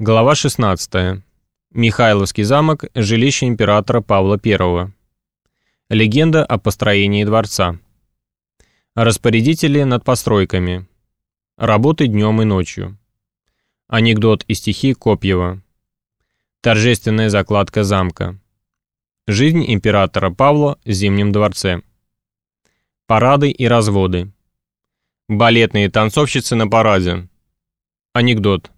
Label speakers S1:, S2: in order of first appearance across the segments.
S1: Глава 16. Михайловский замок, жилище императора Павла I. Легенда о построении дворца. Распорядители над постройками. Работы днем и ночью. Анекдот и стихи Копьева. Торжественная закладка замка. Жизнь императора Павла в Зимнем дворце. Парады и разводы. Балетные танцовщицы на параде. Анекдот.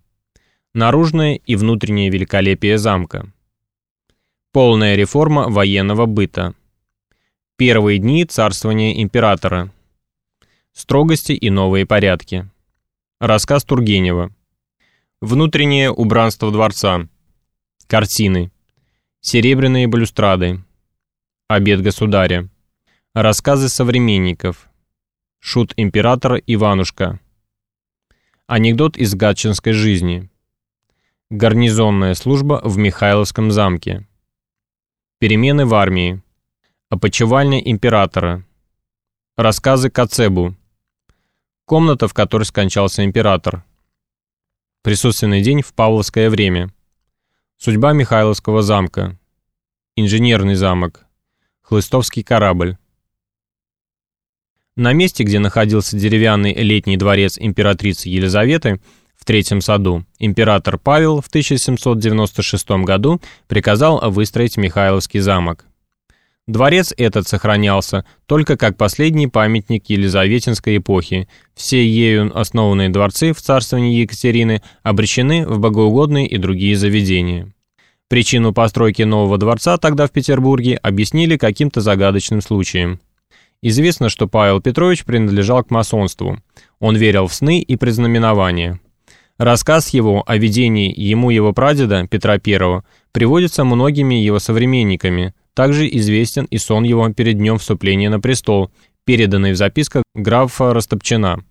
S1: Наружное и внутреннее великолепие замка. Полная реформа военного быта. Первые дни царствования императора. Строгости и новые порядки. Рассказ Тургенева. Внутреннее убранство дворца. Картины. Серебряные балюстрады. Обед государя. Рассказы современников. Шут императора Иванушка. Анекдот из гатчинской жизни. Гарнизонная служба в Михайловском замке. Перемены в армии. Опочивальня императора. Рассказы Кацебу. Комната, в которой скончался император. Присутственный день в Павловское время. Судьба Михайловского замка. Инженерный замок. Хлыстовский корабль. На месте, где находился деревянный летний дворец императрицы Елизаветы, Третьем саду, император Павел в 1796 году приказал выстроить Михайловский замок. Дворец этот сохранялся только как последний памятник Елизаветинской эпохи. Все ею основанные дворцы в царствовании Екатерины обречены в богоугодные и другие заведения. Причину постройки нового дворца тогда в Петербурге объяснили каким-то загадочным случаем. Известно, что Павел Петрович принадлежал к масонству. Он верил в сны и предзнаменования. Рассказ его о видении ему его прадеда Петра I приводится многими его современниками. Также известен и сон его перед днем вступления на престол, переданный в записках графа Растопчина.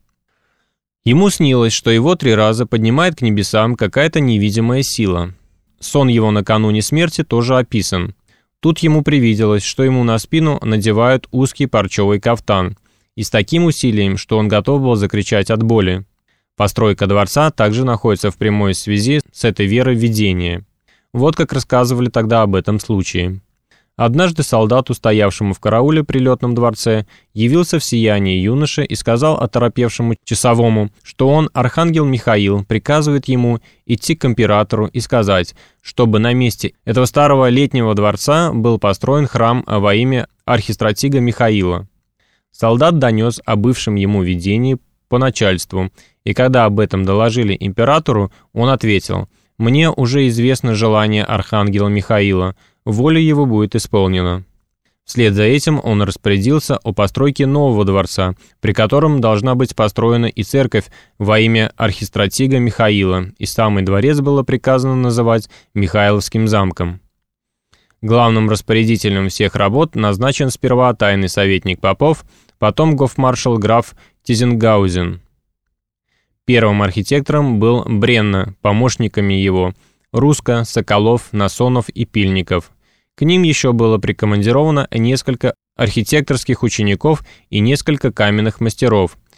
S1: Ему снилось, что его три раза поднимает к небесам какая-то невидимая сила. Сон его накануне смерти тоже описан. Тут ему привиделось, что ему на спину надевают узкий парчевый кафтан, и с таким усилием, что он готов был закричать от боли. Постройка дворца также находится в прямой связи с этой верой видения. Вот как рассказывали тогда об этом случае. Однажды солдату, стоявшему в карауле при летном дворце, явился в сиянии юноша и сказал оторопевшему часовому, что он, архангел Михаил, приказывает ему идти к императору и сказать, чтобы на месте этого старого летнего дворца был построен храм во имя архистратига Михаила. Солдат донес о бывшем ему видении по начальству, и когда об этом доложили императору, он ответил, «Мне уже известно желание архангела Михаила, воля его будет исполнена». Вслед за этим он распорядился о постройке нового дворца, при котором должна быть построена и церковь во имя архистратига Михаила, и самый дворец было приказано называть Михайловским замком. Главным распорядителем всех работ назначен сперва тайный советник Попов, потом гофмаршал граф Тизенгаузен. Первым архитектором был Бренна, помощниками его – Руска, Соколов, Насонов и Пильников. К ним еще было прикомандировано несколько архитекторских учеников и несколько каменных мастеров –